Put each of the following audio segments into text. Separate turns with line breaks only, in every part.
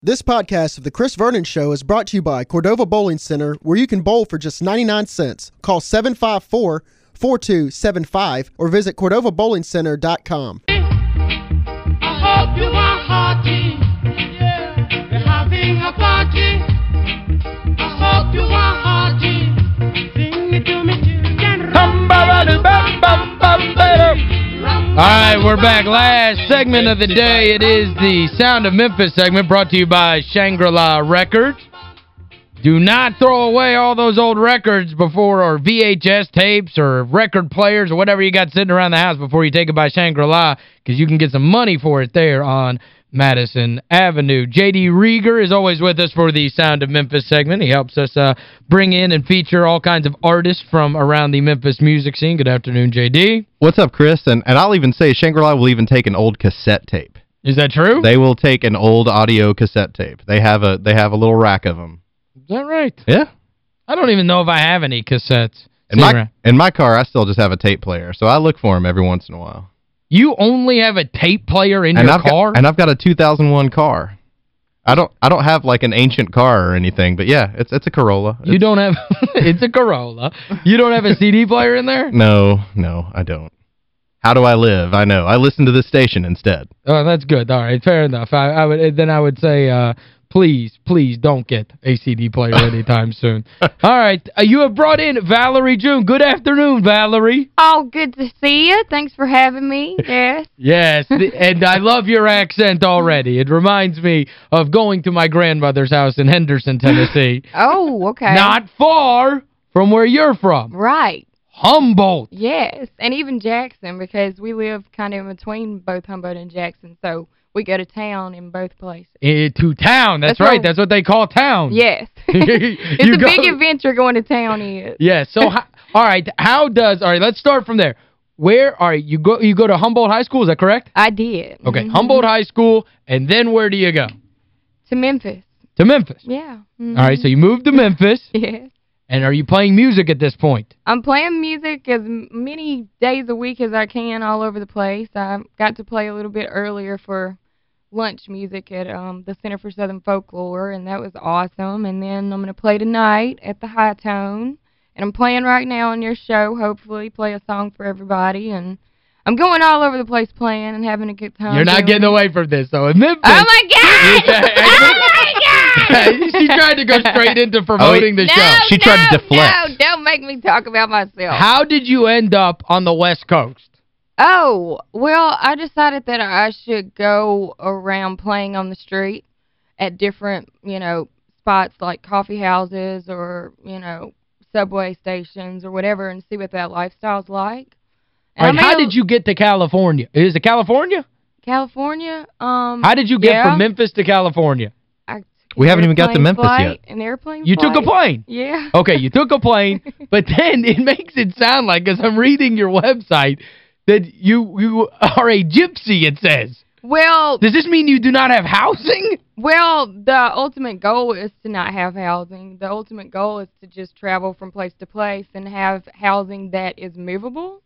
This podcast of The Chris Vernon Show is brought to you by Cordova Bowling Center, where you can bowl for just 99 cents. Call 754-4275 or visit CordovaBowlingCenter.com.
I
All right, we're back. Last segment of the day. It is the Sound of Memphis segment brought to you by Shangri-La Records. Do not throw away all those old records before, or VHS tapes, or record players, or whatever you got sitting around the house before you take it by Shangri-La, because you can get some money for it there on Madison Avenue. J.D. Reager is always with us for the Sound of Memphis segment. He helps us uh, bring in and feature all kinds of artists from around the Memphis music scene. Good afternoon, J.D.
What's up, Chris? And, and I'll even say Shangri-La will even take an old cassette tape.
Is that true?
They will take an old audio cassette tape. They have a they have a little rack of them.
Is that right?
Yeah.
I don't even know if I have any cassettes.
In my, in my car, I still just have a tape player, so I look for them every once in a while.
You only have a tape player in
and
your
I've
car?
Got, and I've got a 2001 car. I don't I don't have like an ancient car or anything, but yeah, it's it's a Corolla.
You don't have it's a Corolla. You don't have a CD player in there?
No, no, I don't. How do I live? I know. I listen to this station instead.
Oh, that's good. All right, fair enough. I, I would then I would say uh please, please don't get a CD player anytime soon. All right, uh, you have brought in Valerie June. Good afternoon, Valerie.
Oh, good to see you. Thanks for having me. Yes.
Yes, and I love your accent already. It reminds me of going to my grandmother's house in Henderson, Tennessee.
oh, okay.
Not far from where you're from.
Right.
Humboldt.
Yes, and even Jackson because we live kind of in between both Humboldt and Jackson, so we go to town in both places.
Eh, to town. That's,
That's
right. That's what they call town.
Yes. it's a
go-
big adventure going to town is.
Yeah, so how, all right, how does All right, let's start from there. Where are you go you go to Humboldt High School, is that correct?
I did.
Okay,
Mhm.
Humboldt High School and then where do you go?
To Memphis.
To Memphis.
Yeah.
All right, so you moved to Memphis
Yes.
And are you playing music at this point?
I'm playing music as many days a week as I can all over the place. I got to play a little bit earlier for lunch music at um the Center for Southern Folklore, and that was awesome. And then I'm going to play tonight at the Hi-Tone. And I'm playing right now on your show, hopefully, play a song for everybody. And I'm going all over the place playing and having a good time.
You're not getting
it.
away from this, though. In Memphis.
Oh, my God!
Yeah,
oh, my God!
she tried to go straight into promoting the
no,
show.
She tried to deflect.
No, don't make me talk about myself.
How did you end up on the West Coast?
Oh, well, I decided that I should go around playing on the street at different, you know, spots like coffee houses or, you know, subway stations or whatever and see what that lifestyle's like.
All right,
And I
how did you get to California? Is it California?
California? Um,
How did you get
yeah,
from Memphis to California?
We haven't even got to Memphis
flight,
yet.
An airplane
You took a plane.
Yeah.
Okay, you took a plane, but then it makes it sound like, because I'm reading your website, that you you are a gypsy, it says.
Well,
Does this mean you do not have housing?
Well, the ultimate goal is to not have housing. The ultimate goal is to just travel from place to place and have housing that is movable,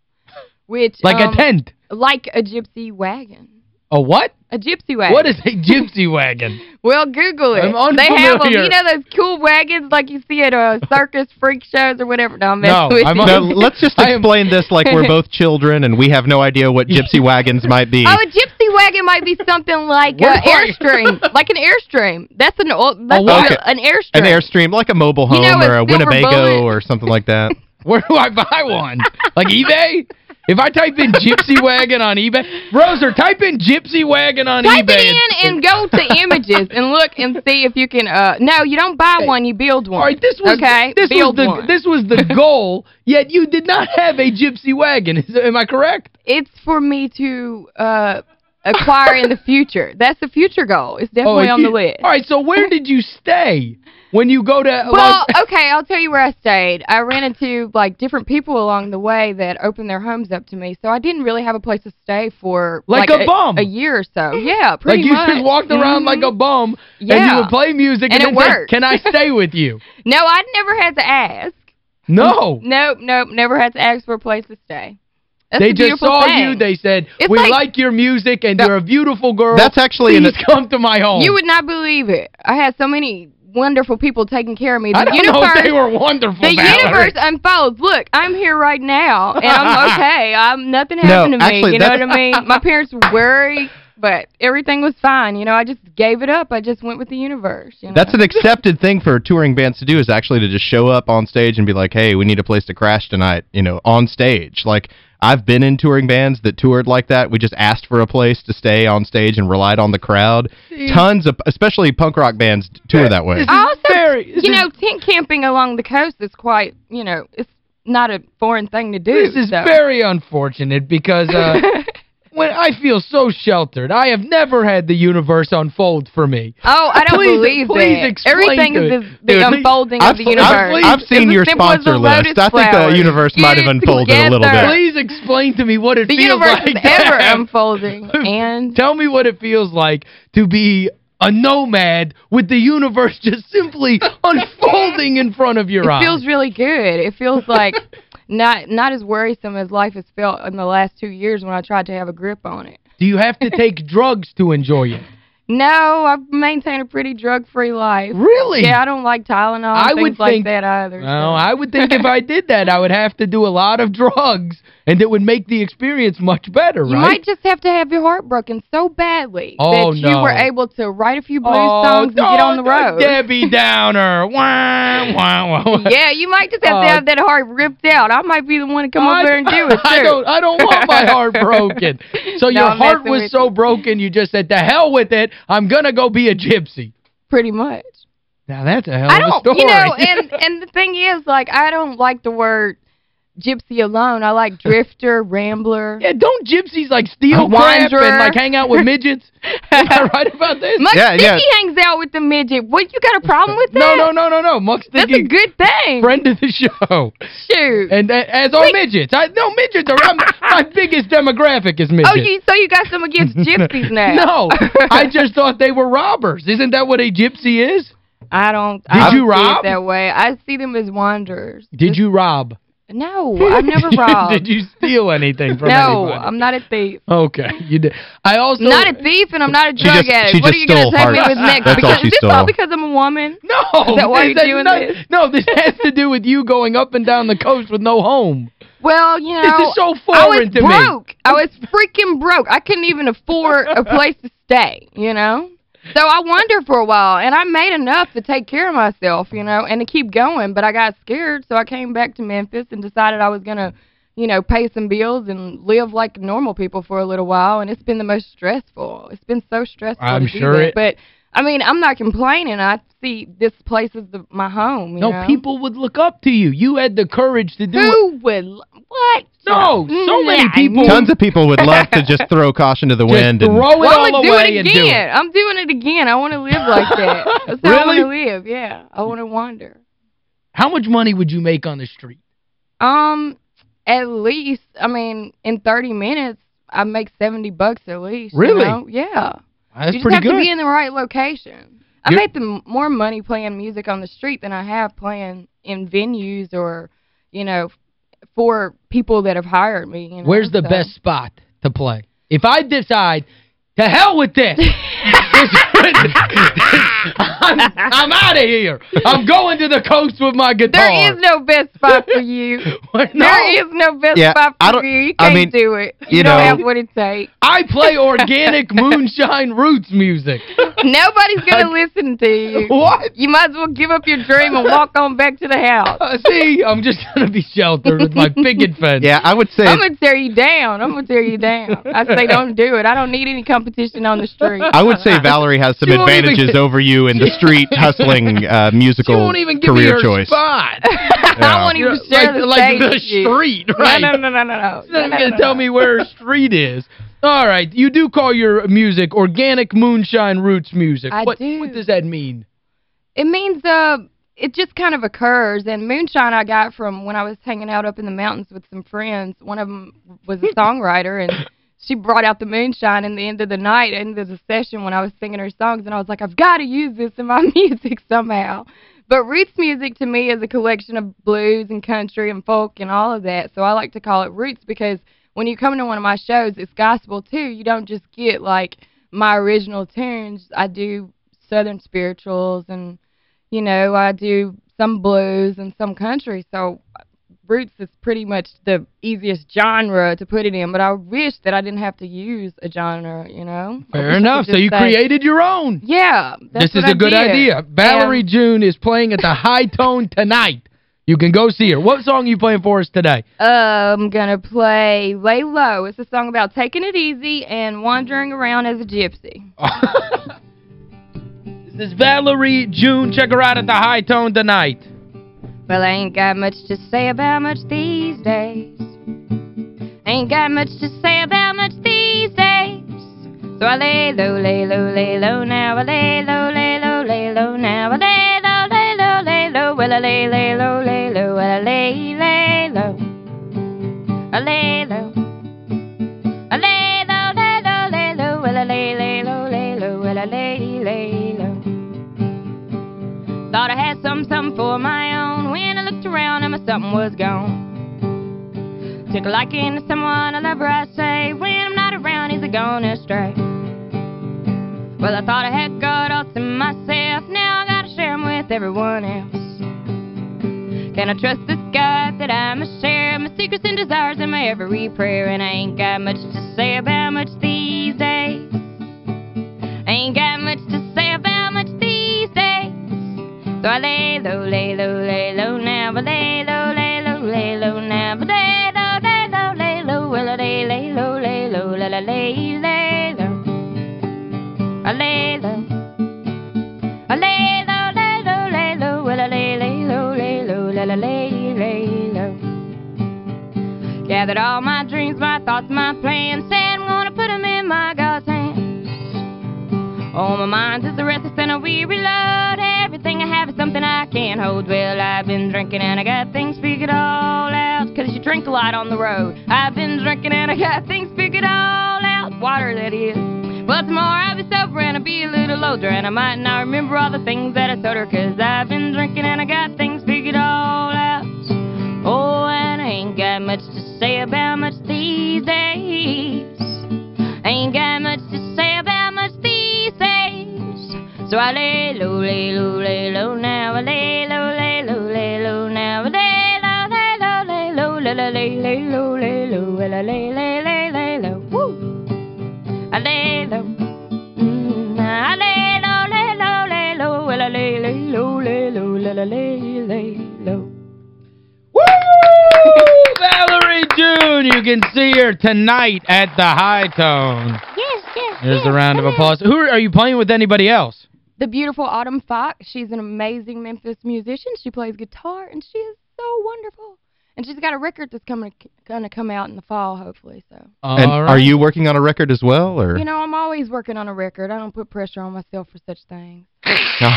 which
Like
um,
a tent.
like a gypsy wagon.
A what?
A gypsy wagon.
What is a gypsy wagon?
Well, Google it.
I'm
they have them. You know those cool wagons like you see at uh, circus freak shows or whatever? No, I'm messing
No,
with
I'm
you.
No, let's just explain this like we're both children and we have no idea what gypsy wagons might be.
Oh, a gypsy wagon might be something like
an
uh,
are?
Airstream, like an Airstream. That's an old, that's
what?
a- an Airstream.
An Airstream, like a mobile
You
home
know,
or
a
a Winnebago
bullet.
or something like that.
Where do I buy one? Like eBay? If I type in gypsy wagon on eBay, Roser, type in gypsy wagon on
Type
eBay.
it in and go to images and look and see if you can uh no, you don't buy one, you build one.
All right, this was
okay?
this
build
was the
one.
this was the goal, yet you did not have a gypsy wagon. Is, am I correct?
It's for me to uh acquire in the future. That's the future goal. It's oh, definitely
Oh,
on the list.
All right, so where did you stay when you go to
Well,
like
okay, I'll tell you where I stayed. I ran into like different people along the way that opened their homes up to me, so I didn't really have a place to stay for
Like a bum.
a year or so. Yeah, pretty
like
pretty
you
much.
just walked around mm-hmm. like a bum and you
Yeah.
would play music and,
And it
then say, "Can I stay with you?"
No, I never had to ask.
No.
Nope, nope, never had to ask for a place to stay. That's
they just saw
thing.
you. They said,
It's
we
like-
like, your music and
No.
you're a beautiful girl.
That's actually in
Please
the-
come to my home.
You would not believe it. I had so many wonderful people taking care of me. The
I don't
universe,
know if they were wonderful,
The
Valerie.
universe unfolds. Look, I'm here right now, and I'm okay. I'm Nothing
No,
happened to me.
actually,
you know what I mean? My parents were worried, but everything was fine. You know, I just gave it up. I just went with the universe. You know?
That's an accepted thing for touring bands to do is actually to just show up on stage and be like, hey, we need a place to crash tonight, you know, on stage. Like, I've been in touring bands that toured like that. We just asked for a place to stay on stage and relied on the crowd. Tons of, especially punk rock bands, tour that way.
I also,
very-
you know, tent camping along the coast is quite, you know, it's not a foreign thing to do.
This is
so.
very unfortunate because uh, when I feel so sheltered. I have never had the universe unfold for me.
Oh, I don't
Please-
believe
please
that.
explain
Everything
to
is
it.
the, the
Dude,
unfolding
I've,
of the
I've-
universe.
I've seen your
as simple as
sponsor list.
lotus
I think the universe might have
Get it
unfolded a little bit.
Please explain to me what it
The
feels
universe
like.
is
to
ever unfolding. And
Tell me what it feels like to be a nomad with the universe just simply unfolding in front of your
it
eyes.
It feels really good. It feels like not not as worrisome as life has felt in the last two years when I tried to have a grip on it.
Do you have to take drugs to enjoy it?
No, I maintain a pretty drug-free life.
Really?
Yeah, I don't like Tylenol
I
things
would
like
think-
that either.
Well,
so.
I would think if I did that, I would have to do a lot of drugs, and it would make the experience much better,
You
right?
might just have to have your heart broken so badly
Oh,
that you
no.
were able to write a few blues
oh,
songs and get on the road.
Debbie Downer. wah, wah, wah.
Yeah, you might just have
Oh.
to uh, have that heart ripped out. I might be the one to come
I-
over there and do it, too.
I don't, I don't want my heart broken. So
No,
your heart was so
you.
broken, you just said, to hell with it, I'm going to go be a gypsy.
Pretty much.
Now, that's a hell of a
don't,
story.
you know, and and the thing is, like, I don't like the word gypsy alone. I like drifter, rambler.
yeah, don't gypsies, like, steal
A
crap and, like, hang out with midgets? Am I right about this?
Muck
Yeah,
Sticky
yeah.
hangs out with the midget. What, you got a problem with that?
No, no, no, no, no. Muck
That's a good thing.
friend of the show.
Shoot.
And uh, as are midgets. I No, midgets are, I'm, my biggest demographic is midgets.
oh, you so you got some against gypsies now?
No, I just thought they were robbers. Isn't that what a gypsy is?
I don't.
Did
I don't
you
see
rob?
it that way. I see them as wanderers.
Did you rob?
No, I've never robbed.
Did you steal anything from
no,
anybody?
I'm not a thief.
Okay, you did. I also
not a thief and I'm not a drug
just-
addict. what
just
are you going
stole
to take me with next?
That's all
because
she
is this all
stole.
because I'm a woman?
No.
Is that why you're doing
not-
this?
No, this has to do with you going up and down the coast with no home.
Well, you know,
This is so
I was
foreign to me.
broke. I was freaking broke. I couldn't even afford a place to stay, you know? So I wandered for a while, and I made enough to take care of myself, you know, and to keep going. But I got scared, so I came back to Memphis and decided I was going to, you know, pay some bills and live like normal people for a little while. And it's been the most stressful. It's been so stressful
I'm
to do
sure
that.
it-
But, I mean, I'm not complaining. I see this place as the, my home, you
No,
know?
people would look up to you. You had the courage to do it.
Who would... What?
No, so many people-
Tons of people would love to just throw caution to the
Just
wind. and
throw it
Well,
all
I'm gonna do
away
it
and
again.
do it.
I'm doing it again. I want to live like that. That's how I
Really?
want to live, yeah. I want to wander.
How much money would you make on the street?
Um, at least, I mean, in 30 minutes, I make 70 bucks at least. you
Really?
know? Yeah.
That's
you just
pretty
have
good.
to be in the right location. I
You're-
make the more money playing music on the street than I have playing in venues or, you know, for people that have hired me. You know?
Where's the
so.
best spot to play? If I decide, to hell with this. I'm, I'm out of here. I'm going to the coast with my guitar.
There is no best spot for you.
No.
There is no best
Yeah,
spot
I
for
don't-
you. You can't
mean,
do it. You,
you
don't
know-
have what it takes.
I play organic moonshine roots music.
Nobody's going to listen to you.
What?
You might as well give up your dream and walk on back to the house.
Uh, see, I'm just going to be sheltered with my picket fence.
Yeah, I would say
I'm going to tear you down. I'm going to tear you down. I say don't do it. I don't need any competition on the street.
I would say Valerie has some
She even
advantages
get-
over you in the street hustling uh,
She
musical
won't even give me
career
her
choice.
spot.
I won't even
You know,
share
like,
the
like
stage
the street, right?
No, no, no, no, no, no.
She's not
No, no,
going
no,
to tell
no.
me where her street is. All right, you do call your music organic moonshine roots music.
I
what,
do.
What does that mean?
It means uh it just kind of occurs and moonshine I got from when I was hanging out up in the mountains with some friends. One of them was a songwriter and she brought out the moonshine in the end of the night, end of the session when I was singing her songs and I was like, I've got to use this in my music somehow. But roots music to me is a collection of blues and country and folk and all of that. So I like to call it roots because when you come to one of my shows, it's gospel too. You don't just get like my original tunes. I do southern spirituals and you know, I do some blues and some country. So roots is pretty much the easiest genre to put it in, but I wish that I didn't have to use a genre, you know?
Fair enough. So you
say-
created your own.
Yeah.
This is a
I
good
did.
idea. Valerie
And-
June is playing at the Hi-Tone tonight. You can go see her. What song are you playing for us today?
I'm going to play Lay Low. It's a song about taking it easy and wandering around as a gypsy.
this is Valerie June. Check her out at the Hi-Tone tonight.
Well, I ain't got much to say about much these days. Ain't got much to say about much these days. So I lay low, lay low, lay low now. I lay low, lay low, lay low now. I lay low, lay low, lay low. Well, I lay, lay low, lay low. Well, I lay, lay low. I lay something was gone. Took a liking to someone I love I say. When I'm not around, he's a gone astray. Well, I thought I had got all to myself. Now I gotta share with everyone else. Can I trust this God that I must share my secrets and desires in my every prayer? And I ain't got much to say about much these days. I Ain't got much to say about much these days. So I lay low, lay low, lay low now. I lay low, lay, lay low. I lay low. I lay low, lay low, lay low. Well, I lay, lay low, lay low, la la lay, lay low. Gathered all my dreams, my thoughts, my plans. Said I'm gonna put 'em in my God's hands. Oh, my mind is a restless and a weary load. Everything I have is something I can't hold. Well, I've been drinking and I got things figured all out. Cause you drink a lot on the road. I've been drinking and I got things figured all out. Water, that is. Well, tomorrow I'll be sober and I'll be a little older. And I might not remember all the things that I told her. Cause I've been drinking and I got things figured all out. Oh, and I ain't got much to say about much these days. Ain't got much to say about much these days. So I lay low, lay low, lay low now. I lay low, lay low, lay low now. I lay low, lay low, lay low, la la lay, lay low, lay low, well I lay, lay, lay, lay la la lay, lay low.
Woo! Valerie June. You can see her tonight at the Hi-Tone.
Yes, yes.
There's
yes,
a round of applause. Who are, are you playing with anybody else?
The beautiful Autumn Fox. She's an amazing Memphis musician. She plays guitar, and she is so wonderful. And she's got a record that's coming going to come out in the fall, hopefully. So,
And
All
are you working on a record as well, or?
you know, I'm always working on a record. I don't put pressure on myself for such things.
No.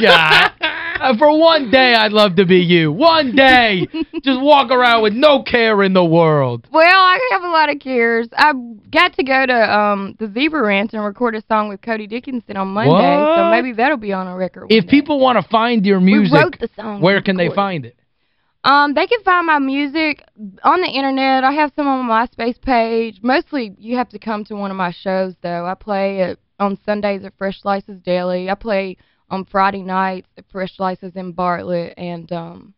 God. Uh, For one day, I'd love to be you. One day. Just walk around with no care in the world.
Well, I have a lot of cares. I got to go to um the Zebra Ranch and record a song with Cody Dickinson on Monday, so maybe that'll be on a record.
If
day.
people want to find your music,
we wrote the song.
where can they find it?
Um, they can find my music on the internet. I have some on my MySpace page. Mostly, you have to come to one of my shows, though. I play at, on Sundays at Fresh Slices Daily. I play on Friday nights at Fresh Slices in Bartlett, and um,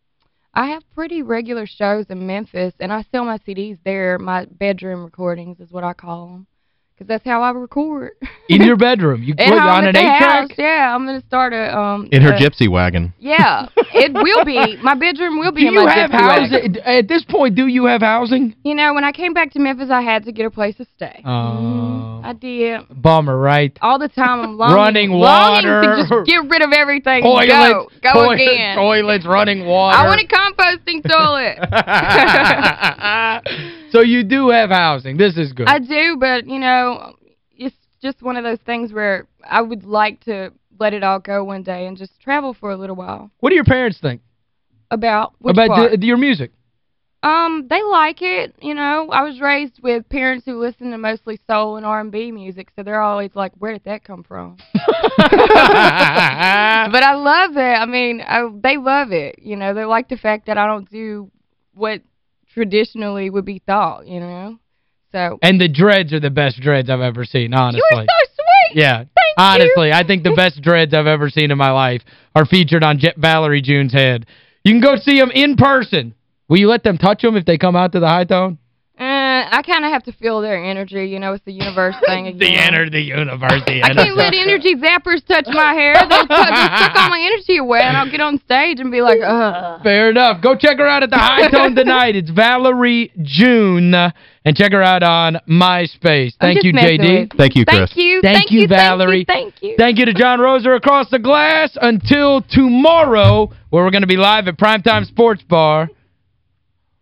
I have pretty regular shows in Memphis, and I sell my CDs there. My bedroom recordings is what I call them, because that's how I record.
In your bedroom. You
At
put
home
on an
the
8-track?
Yeah, I'm going to start a... um.
In her
a-
gypsy wagon.
Yeah, it will be. My bedroom will be
Do
in
you
my
have
gypsy wagon.
housing? At this point, do you have housing?
You know, when I came back to Memphis, I had to get a place to stay.
Oh.
Mhm. I did.
Bummer, right?
All the time I'm longing,
Running
longing
water.
to just get rid of everything.
Toilets,
go. Go
toilet-
again.
Toilets, running water.
I want a composting toilet.
So you do have housing. This is good.
I do, but, you know, it's just one of those things where I would like to let it all go one day and just travel for a little while.
what do your parents think
About which
about
part?
the- your music?
Um, they like it. You know, I was raised with parents who listen to mostly soul and R&B music, so they're always like, where did that come from? but I love it. I mean, I, they love it. You know, they like the fact that I don't do what traditionally would be thought, you know. So
And the dreads are the best dreads I've ever seen, honestly.
you were so sweet.
Yeah.
Thank
Honestly,
you.
I think the best dreads I've ever seen in my life are featured on Jet Valerie June's head. You can go see them in person. Will you let them touch them if they come out to the Hi-Tone?
Uh, I kind of have to feel their energy. You know, it's the universe thing again.
The energy, the universe, the
I can't let energy zappers touch my hair. They'll, touch, they'll suck all my energy away, and I'll get on stage and be like, ugh.
Fair enough. Go check her out at the Hi-Tone tonight. It's Valerie June. And check her out on MySpace. Thank you, JD.
Thank you, Chris.
Thank you.
Thank
thank
you, Valerie.
Thank you.
Thank you to John Roser across the glass. Until tomorrow, where we're going to be live at Primetime Sports Bar.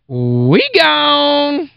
We gone.